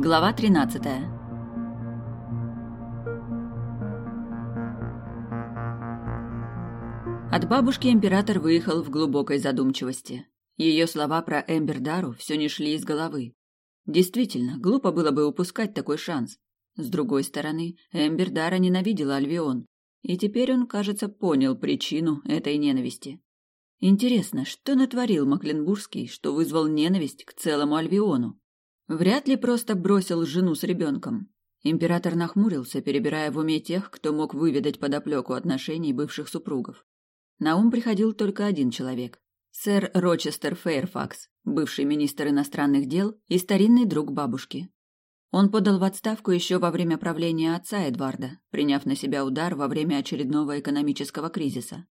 Глава 13. От бабушки император выехал в глубокой задумчивости. Ее слова про Эмбердару все не шли из головы. Действительно, глупо было бы упускать такой шанс. С другой стороны, Эмбердара ненавидела Альвион, и теперь он, кажется, понял причину этой ненависти. Интересно, что натворил Макленбургский, что вызвал ненависть к целому Альвиону? Вряд ли просто бросил жену с ребенком. Император нахмурился, перебирая в уме тех, кто мог выведать подоплеку отношений бывших супругов. На ум приходил только один человек – сэр Рочестер Фейрфакс, бывший министр иностранных дел и старинный друг бабушки. Он подал в отставку еще во время правления отца Эдварда, приняв на себя удар во время очередного экономического кризиса.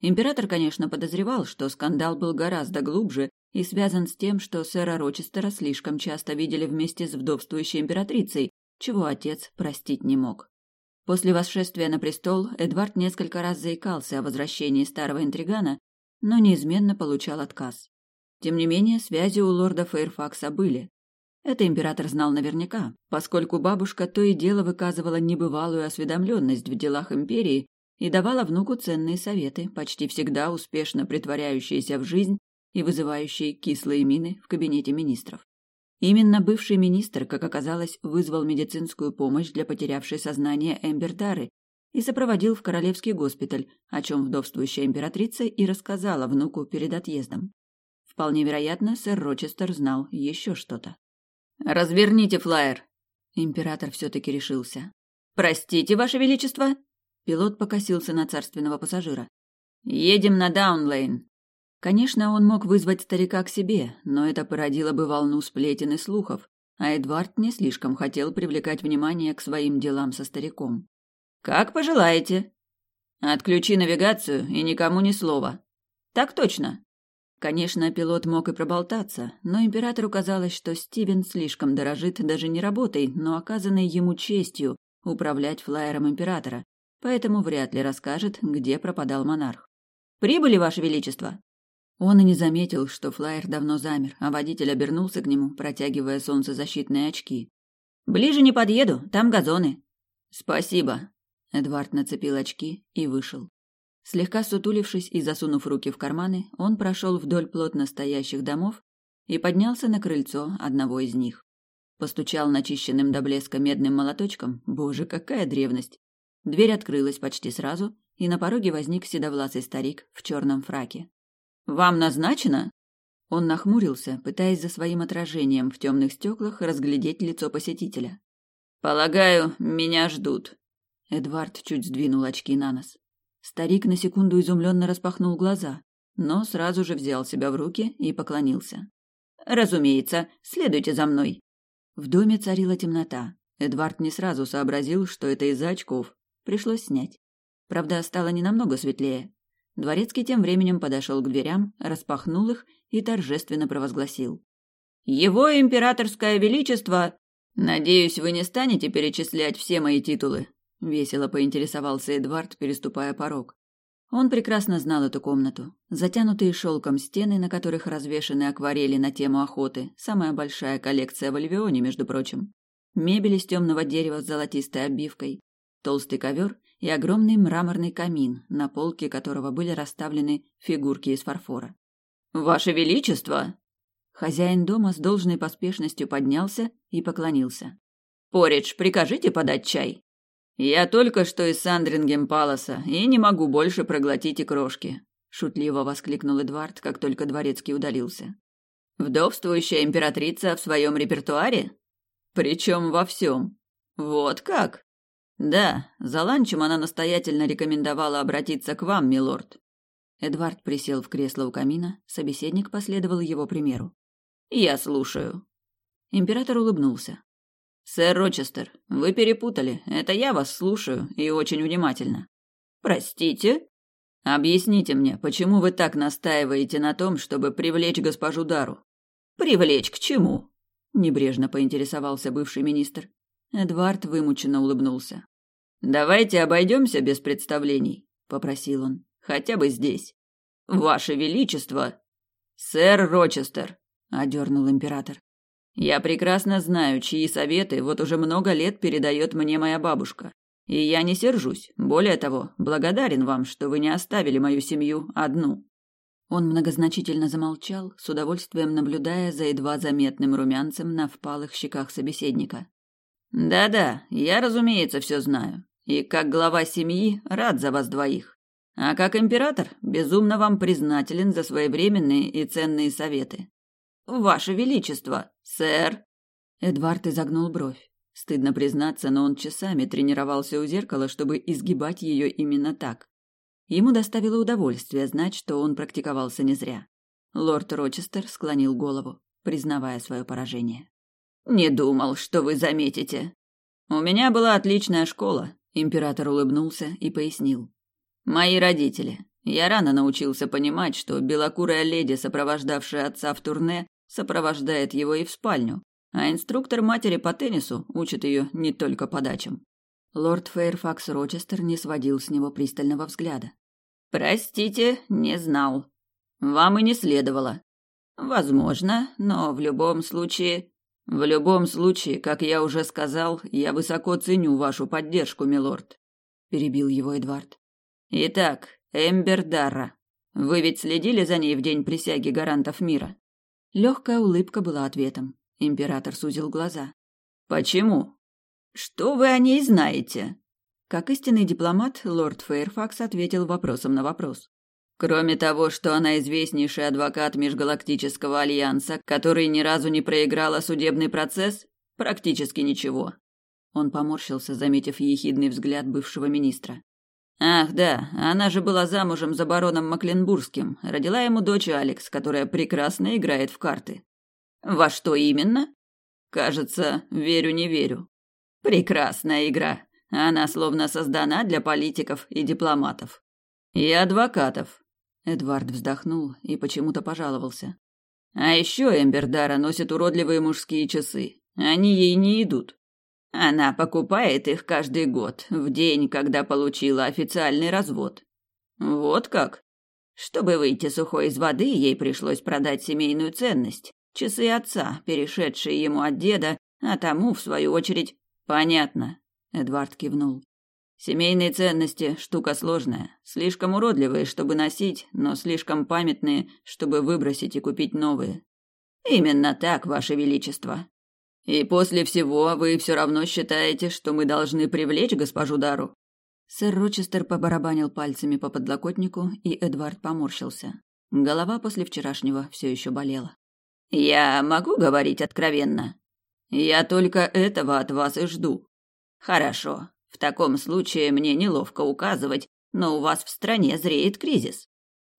Император, конечно, подозревал, что скандал был гораздо глубже и связан с тем, что сэра Рочестера слишком часто видели вместе с вдовствующей императрицей, чего отец простить не мог. После восшествия на престол Эдвард несколько раз заикался о возвращении старого интригана, но неизменно получал отказ. Тем не менее, связи у лорда Фейрфакса были. Это император знал наверняка, поскольку бабушка то и дело выказывала небывалую осведомленность в делах империи и давала внуку ценные советы, почти всегда успешно притворяющиеся в жизнь и вызывающие кислые мины в кабинете министров. Именно бывший министр, как оказалось, вызвал медицинскую помощь для потерявшей сознание Эмбер Дары и сопроводил в королевский госпиталь, о чем вдовствующая императрица и рассказала внуку перед отъездом. Вполне вероятно, сэр Рочестер знал еще что-то. «Разверните флаер!» Император все-таки решился. «Простите, Ваше Величество!» Пилот покосился на царственного пассажира. «Едем на Даунлейн. Конечно, он мог вызвать старика к себе, но это породило бы волну сплетен и слухов, а Эдвард не слишком хотел привлекать внимание к своим делам со стариком. «Как пожелаете». «Отключи навигацию и никому ни слова». «Так точно». Конечно, пилот мог и проболтаться, но императору казалось, что Стивен слишком дорожит даже не работой, но оказанной ему честью управлять флайером императора, поэтому вряд ли расскажет, где пропадал монарх. «Прибыли, Ваше Величество!» Он и не заметил, что флайер давно замер, а водитель обернулся к нему, протягивая солнцезащитные очки. «Ближе не подъеду, там газоны». «Спасибо». Эдвард нацепил очки и вышел. Слегка сутулившись и засунув руки в карманы, он прошел вдоль плотно стоящих домов и поднялся на крыльцо одного из них. Постучал начищенным до блеска медным молоточком. Боже, какая древность! Дверь открылась почти сразу, и на пороге возник седовласый старик в черном фраке. Вам назначено? Он нахмурился, пытаясь за своим отражением в темных стеклах разглядеть лицо посетителя. Полагаю, меня ждут. Эдвард чуть сдвинул очки на нос. Старик на секунду изумленно распахнул глаза, но сразу же взял себя в руки и поклонился. Разумеется, следуйте за мной. В доме царила темнота. Эдвард не сразу сообразил, что это из-за очков. Пришлось снять. Правда, стало не намного светлее. Дворецкий тем временем подошел к дверям, распахнул их и торжественно провозгласил. «Его императорское величество...» «Надеюсь, вы не станете перечислять все мои титулы?» — весело поинтересовался Эдвард, переступая порог. Он прекрасно знал эту комнату. Затянутые шелком стены, на которых развешаны акварели на тему охоты, самая большая коллекция в Альвионе, между прочим. Мебель из темного дерева с золотистой обивкой, толстый ковер и огромный мраморный камин, на полке которого были расставлены фигурки из фарфора. «Ваше Величество!» Хозяин дома с должной поспешностью поднялся и поклонился. «Поридж, прикажите подать чай?» «Я только что из Сандрингем Паласа и не могу больше проглотить и крошки», шутливо воскликнул Эдвард, как только дворецкий удалился. «Вдовствующая императрица в своем репертуаре? Причем во всем. Вот как?» Да, за ланчем она настоятельно рекомендовала обратиться к вам, милорд. Эдвард присел в кресло у камина, собеседник последовал его примеру. Я слушаю. Император улыбнулся. Сэр Рочестер, вы перепутали. Это я вас слушаю и очень внимательно. Простите? Объясните мне, почему вы так настаиваете на том, чтобы привлечь госпожу Дару? Привлечь к чему? Небрежно поинтересовался бывший министр. Эдвард вымученно улыбнулся. Давайте обойдемся без представлений, попросил он. Хотя бы здесь. Ваше величество, сэр Рочестер, одернул император. Я прекрасно знаю, чьи советы вот уже много лет передает мне моя бабушка. И я не сержусь. Более того, благодарен вам, что вы не оставили мою семью одну. Он многозначительно замолчал, с удовольствием наблюдая за едва заметным румянцем на впалых щеках собеседника. Да-да, я, разумеется, все знаю. И как глава семьи рад за вас двоих. А как император безумно вам признателен за своевременные и ценные советы. Ваше величество, сэр. Эдвард изогнул бровь. Стыдно признаться, но он часами тренировался у зеркала, чтобы изгибать ее именно так. Ему доставило удовольствие знать, что он практиковался не зря. Лорд Рочестер склонил голову, признавая свое поражение. Не думал, что вы заметите. У меня была отличная школа, император улыбнулся и пояснил. Мои родители. Я рано научился понимать, что белокурая леди, сопровождавшая отца в турне, сопровождает его и в спальню, а инструктор матери по теннису учит ее не только подачам. Лорд Фейрфакс Рочестер не сводил с него пристального взгляда. Простите, не знал. Вам и не следовало. Возможно, но в любом случае в любом случае, как я уже сказал, я высоко ценю вашу поддержку, милорд, перебил его Эдвард. Итак, Эмбер Дарра. Вы ведь следили за ней в день присяги гарантов мира? Легкая улыбка была ответом. Император сузил глаза. Почему? Что вы о ней знаете? Как истинный дипломат, лорд Фейрфакс ответил вопросом на вопрос. Кроме того, что она известнейший адвокат Межгалактического альянса, который ни разу не проиграла судебный процесс, практически ничего. Он поморщился, заметив ехидный взгляд бывшего министра. Ах, да, она же была замужем за бароном Макленбургским, родила ему дочь Алекс, которая прекрасно играет в карты. Во что именно? Кажется, верю не верю. Прекрасная игра. Она словно создана для политиков и дипломатов. И адвокатов, Эдвард вздохнул и почему-то пожаловался. А еще Эмбердара носит уродливые мужские часы. Они ей не идут. Она покупает их каждый год, в день, когда получила официальный развод. Вот как? Чтобы выйти сухой из воды, ей пришлось продать семейную ценность. Часы отца, перешедшие ему от деда, а тому, в свою очередь... Понятно. Эдвард кивнул. Семейные ценности – штука сложная, слишком уродливые, чтобы носить, но слишком памятные, чтобы выбросить и купить новые. Именно так, Ваше Величество. И после всего вы все равно считаете, что мы должны привлечь госпожу Дару? Сэр Рочестер побарабанил пальцами по подлокотнику, и Эдвард поморщился. Голова после вчерашнего все еще болела. Я могу говорить откровенно? Я только этого от вас и жду. Хорошо. В таком случае мне неловко указывать, но у вас в стране зреет кризис.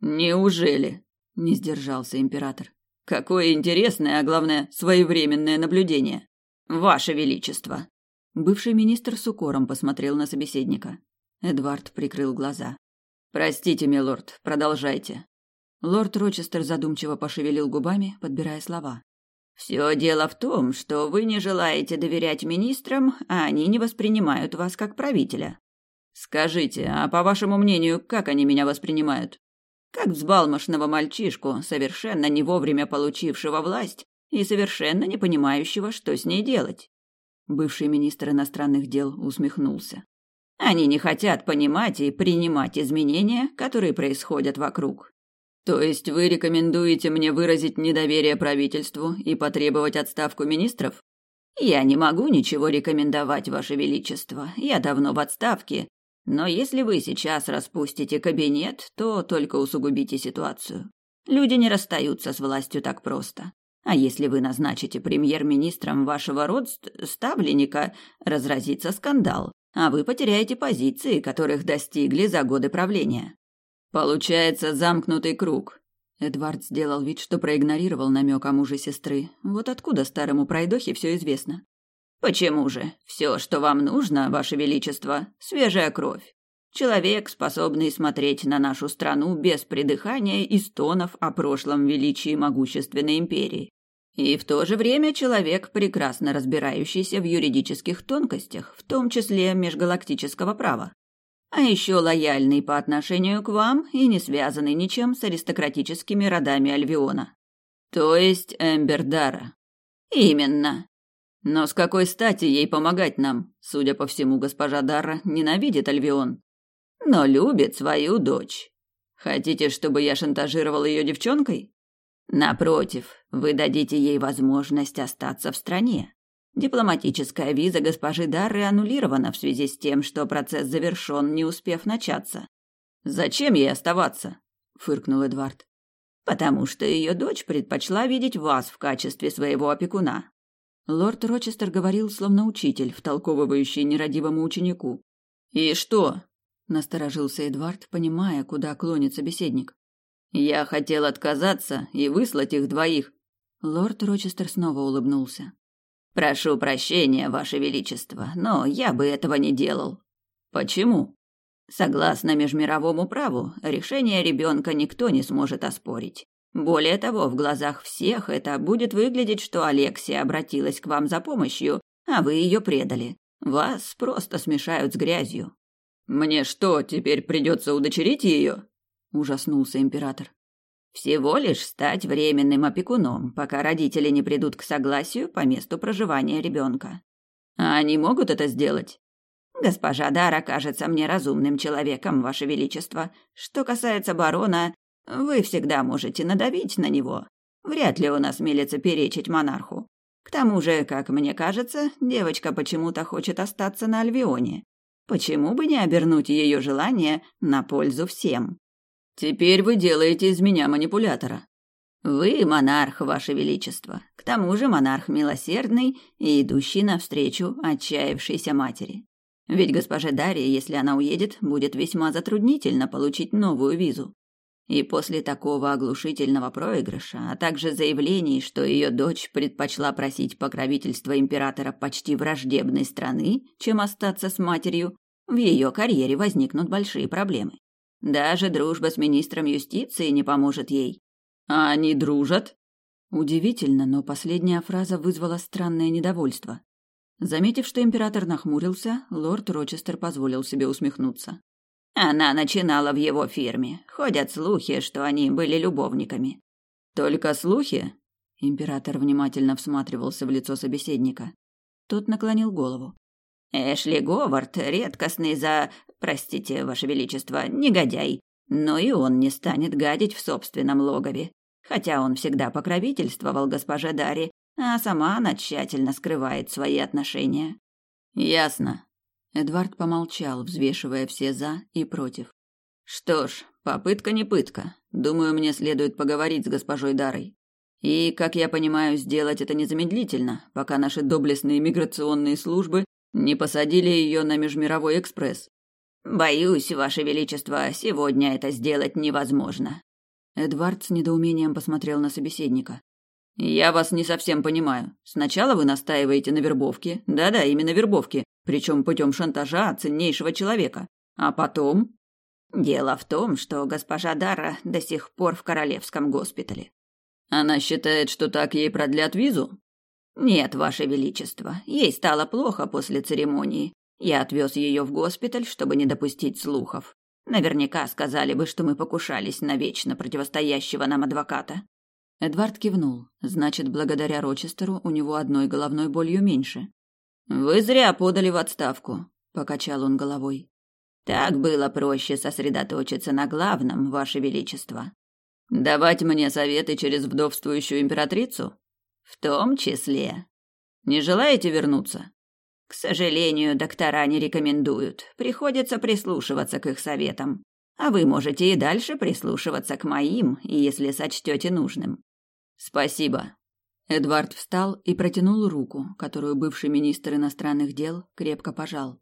Неужели? Не сдержался император. Какое интересное, а главное, своевременное наблюдение. Ваше величество. Бывший министр с укором посмотрел на собеседника. Эдвард прикрыл глаза. Простите, милорд, продолжайте. Лорд Рочестер задумчиво пошевелил губами, подбирая слова. Все дело в том, что вы не желаете доверять министрам, а они не воспринимают вас как правителя. Скажите, а по вашему мнению, как они меня воспринимают? Как взбалмошного мальчишку, совершенно не вовремя получившего власть и совершенно не понимающего, что с ней делать. Бывший министр иностранных дел усмехнулся. Они не хотят понимать и принимать изменения, которые происходят вокруг. То есть вы рекомендуете мне выразить недоверие правительству и потребовать отставку министров? Я не могу ничего рекомендовать, ваше величество. Я давно в отставке. Но если вы сейчас распустите кабинет, то только усугубите ситуацию. Люди не расстаются с властью так просто. А если вы назначите премьер-министром вашего родственника, разразится скандал, а вы потеряете позиции, которых достигли за годы правления. Получается замкнутый круг. Эдвард сделал вид, что проигнорировал намек о муже сестры. Вот откуда старому пройдохе все известно. Почему же? Все, что вам нужно, ваше величество, свежая кровь. Человек, способный смотреть на нашу страну без придыхания и стонов о прошлом величии могущественной империи. И в то же время человек, прекрасно разбирающийся в юридических тонкостях, в том числе межгалактического права а еще лояльный по отношению к вам и не связанный ничем с аристократическими родами Альвиона. То есть Эмбердара. Именно. Но с какой стати ей помогать нам? Судя по всему, госпожа Дарра ненавидит Альвион, но любит свою дочь. Хотите, чтобы я шантажировал ее девчонкой? Напротив, вы дадите ей возможность остаться в стране. Дипломатическая виза госпожи Дарры аннулирована в связи с тем, что процесс завершен, не успев начаться. Зачем ей оставаться? фыркнул Эдвард. Потому что ее дочь предпочла видеть вас в качестве своего опекуна. Лорд Рочестер говорил словно учитель, втолковывающий нерадивому ученику. И что? насторожился Эдвард, понимая, куда клонит собеседник. Я хотел отказаться и выслать их двоих. Лорд Рочестер снова улыбнулся. Прошу прощения, ваше величество, но я бы этого не делал. Почему? Согласно межмировому праву, решение ребенка никто не сможет оспорить. Более того, в глазах всех это будет выглядеть, что Алексия обратилась к вам за помощью, а вы ее предали. Вас просто смешают с грязью. Мне что, теперь придется удочерить ее? Ужаснулся император. Всего лишь стать временным опекуном, пока родители не придут к согласию по месту проживания ребенка. А они могут это сделать? Госпожа Дара кажется мне разумным человеком, ваше величество. Что касается барона, вы всегда можете надавить на него. Вряд ли он осмелится перечить монарху. К тому же, как мне кажется, девочка почему-то хочет остаться на Альвионе. Почему бы не обернуть ее желание на пользу всем? Теперь вы делаете из меня манипулятора. Вы монарх, ваше величество. К тому же монарх милосердный и идущий навстречу отчаявшейся матери. Ведь госпоже Дарье, если она уедет, будет весьма затруднительно получить новую визу. И после такого оглушительного проигрыша, а также заявлений, что ее дочь предпочла просить покровительства императора почти враждебной страны, чем остаться с матерью, в ее карьере возникнут большие проблемы. Даже дружба с министром юстиции не поможет ей. А они дружат? Удивительно, но последняя фраза вызвала странное недовольство. Заметив, что император нахмурился, лорд Рочестер позволил себе усмехнуться. Она начинала в его фирме. Ходят слухи, что они были любовниками. Только слухи? Император внимательно всматривался в лицо собеседника. Тот наклонил голову. Эшли Говард редкостный за, простите, ваше величество, негодяй, но и он не станет гадить в собственном логове, хотя он всегда покровительствовал госпоже Даре а сама она тщательно скрывает свои отношения. Ясно. Эдвард помолчал, взвешивая все за и против. Что ж, попытка не пытка. Думаю, мне следует поговорить с госпожой Дарой. И, как я понимаю, сделать это незамедлительно, пока наши доблестные миграционные службы не посадили ее на межмировой экспресс. Боюсь, ваше величество, сегодня это сделать невозможно. Эдвард с недоумением посмотрел на собеседника. Я вас не совсем понимаю. Сначала вы настаиваете на вербовке, да-да, именно вербовке, причем путем шантажа ценнейшего человека, а потом... Дело в том, что госпожа Дара до сих пор в королевском госпитале. Она считает, что так ей продлят визу? Нет, ваше величество, ей стало плохо после церемонии. Я отвез ее в госпиталь, чтобы не допустить слухов. Наверняка сказали бы, что мы покушались на вечно противостоящего нам адвоката. Эдвард кивнул. Значит, благодаря Рочестеру у него одной головной болью меньше. Вы зря подали в отставку, покачал он головой. Так было проще сосредоточиться на главном, ваше величество. Давать мне советы через вдовствующую императрицу? В том числе. Не желаете вернуться? К сожалению, доктора не рекомендуют. Приходится прислушиваться к их советам. А вы можете и дальше прислушиваться к моим, если сочтете нужным. Спасибо. Эдвард встал и протянул руку, которую бывший министр иностранных дел крепко пожал.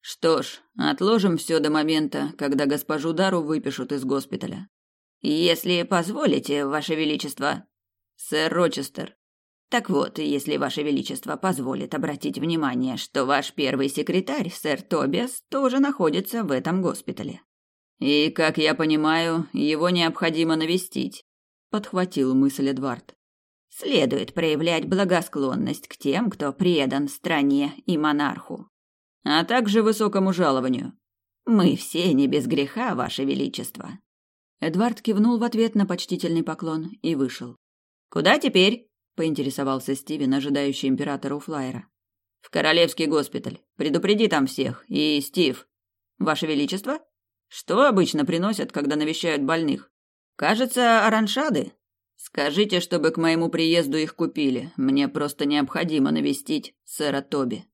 Что ж, отложим все до момента, когда госпожу Дару выпишут из госпиталя. Если позволите, ваше величество, сэр Рочестер. Так вот, если ваше величество позволит обратить внимание, что ваш первый секретарь, сэр Тобиас, тоже находится в этом госпитале. И, как я понимаю, его необходимо навестить подхватил мысль Эдвард. Следует проявлять благосклонность к тем, кто предан стране и монарху, а также высокому жалованию. Мы все не без греха, ваше величество. Эдвард кивнул в ответ на почтительный поклон и вышел. Куда теперь? Поинтересовался Стивен, ожидающий императора у флайера. В королевский госпиталь. Предупреди там всех. И Стив. Ваше величество? Что обычно приносят, когда навещают больных? Кажется, ораншады. Скажите, чтобы к моему приезду их купили. Мне просто необходимо навестить сэра Тоби.